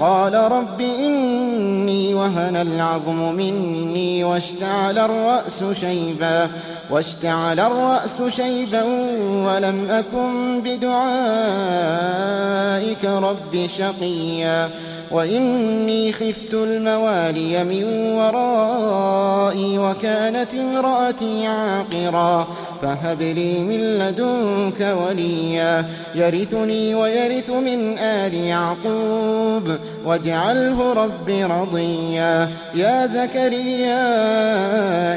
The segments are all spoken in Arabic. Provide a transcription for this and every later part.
قال رب إني وهن العظم مني واشتعل الرأس شيبا واشتعل الرأس شيبا ولم أكن بدعائك رب شقيا. وإني خفت الموالي من ورائي وكانت امرأتي عاقرا فهب لي من لدنك وليا يرثني ويرث من آل يعقوب. واجعله رب رضيا. يا زكريا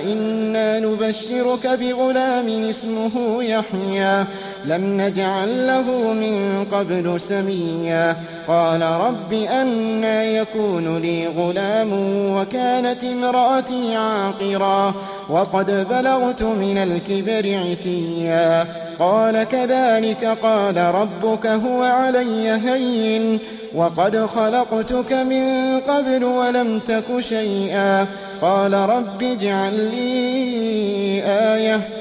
إنا نبشرك بغلام اسمه يحيى. لم نجعل له من قبل سميا. قال رب أنا يكون لي غلام وكانت امرأتي عاقرا. وقد بلغت من الكبر عتيا. قال كذلك قال ربك هو علي هين. وقد خلقتك من قبل ولم تك شيئا. قال رب اجعل لي آية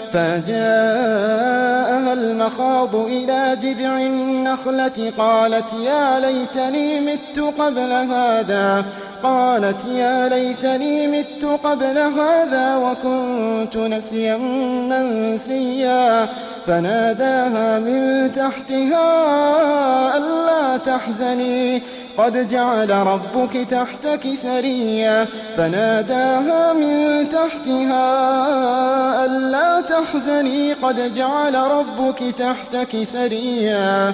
فجاءها المخاض إلى جذع النخلة قالت يا ليتني مت قبل هذا. قالت يا ليتني مت قبل هذا وكنت نسيا منسيا. فناداها من تحتها ألا تحزني. قد جعل ربك تحتك سريا فناداها من تحتها ألا تحزني قد جعل ربك تحتك سريا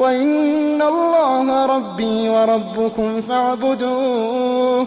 وإن الله ربي وربكم فاعبدوه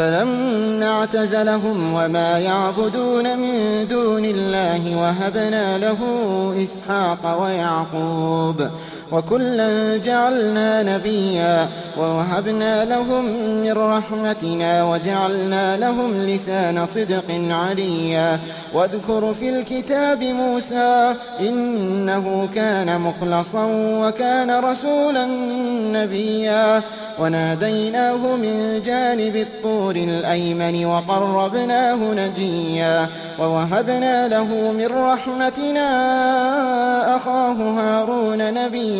فلما اعتزلهم وما يعبدون من دون الله وهبنا له إسحاق ويعقوب وكلا جعلنا نبيا ووهبنا لهم من رحمتنا وجعلنا لهم لسان صدق عليا. واذكر في الكتاب موسى إنه كان مخلصا وكان رسولا نبيا. وناديناه من جانب الطور الأيمن وقربناه نجيا. ووهبنا له من رحمتنا أخاه هارون نبيا.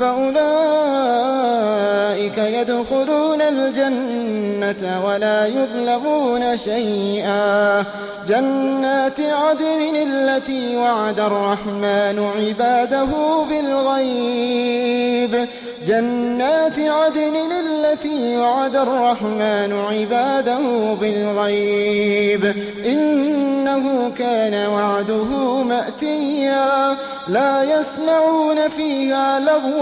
فأولئك يدخلون الجنة ولا يظلمون شيئا. جنات عدن التي وعد الرحمن عباده بالغيب. جنات عدن التي وعد الرحمن عباده بالغيب. إنه كان وعده مأتيا. لا يسمعون فيها لغوا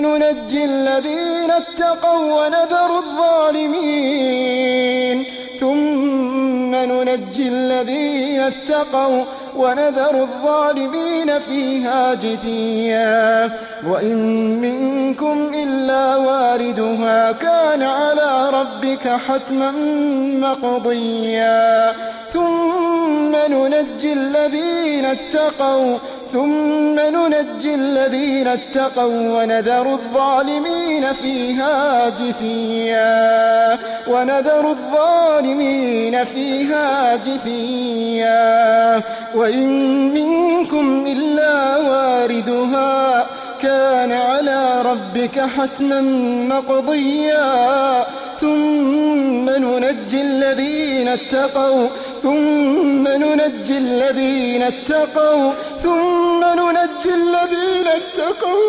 ننجي الذين اتقوا ونذر الظالمين. ثم ننجي الذين اتقوا ونذر الظالمين فيها جثيا. وإن منكم إلا واردها كان على ربك حتما مقضيا. ثم ننجي الذين اتقوا ثم ننجي الذين اتقوا ونذر الظالمين فيها جثيا. ونذر الظالمين فيها جثيا. وإن منكم إلا واردها كان على ربك حتما مقضيا. ثم ننجي الذين اتقوا ثم ننجي الذين اتقوا ثم ننجي الذين اتقوا.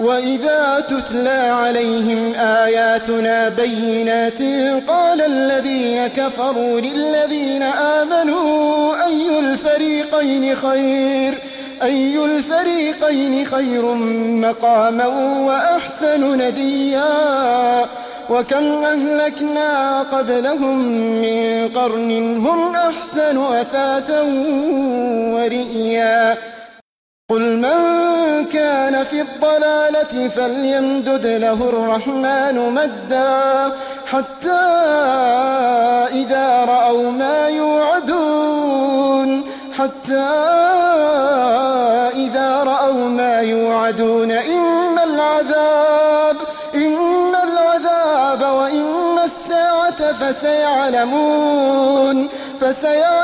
وإذا تتلى عليهم آياتنا بينات قال الذين كفروا للذين آمنوا أي الفريقين خير؟ أي الفريقين خير مقاما وأحسن نديا؟ وكم أهلكنا قبلهم من قرن هم أحسن أثاثا ورئيا. قل من كان في الضلالة فليمدد له الرحمن مدا حتى إذا رأوا ما يوعدون حتى إذا رأوا ما يوعدون إما العذاب إما العذاب وإما الساعة فسيعلمون فسيعلمون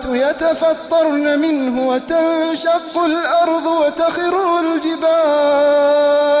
يتفطرن منه وتنشق الأرض وتخر الجبال.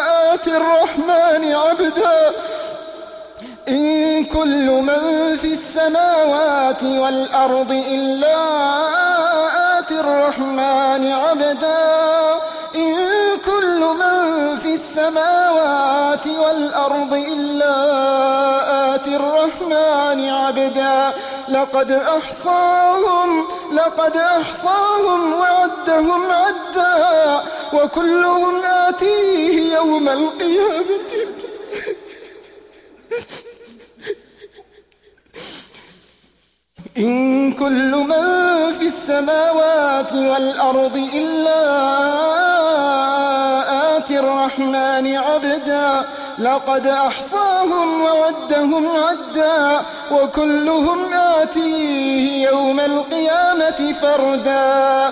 آتي الرحمن عبدا إن كل من في السماوات والأرض إلا آتي الرحمن عبدا إن كل من في السماوات والأرض إلا آتي الرحمن عبدا لقد أحصاهم لقد أحصاهم وعدهم عدا وكلهم آتيه يوم القيامة. إن كل من في السماوات والأرض إلا آتي الرحمن عبدا لقد أحصاهم وعدهم عدا وكلهم آتيه يوم القيامة فردا.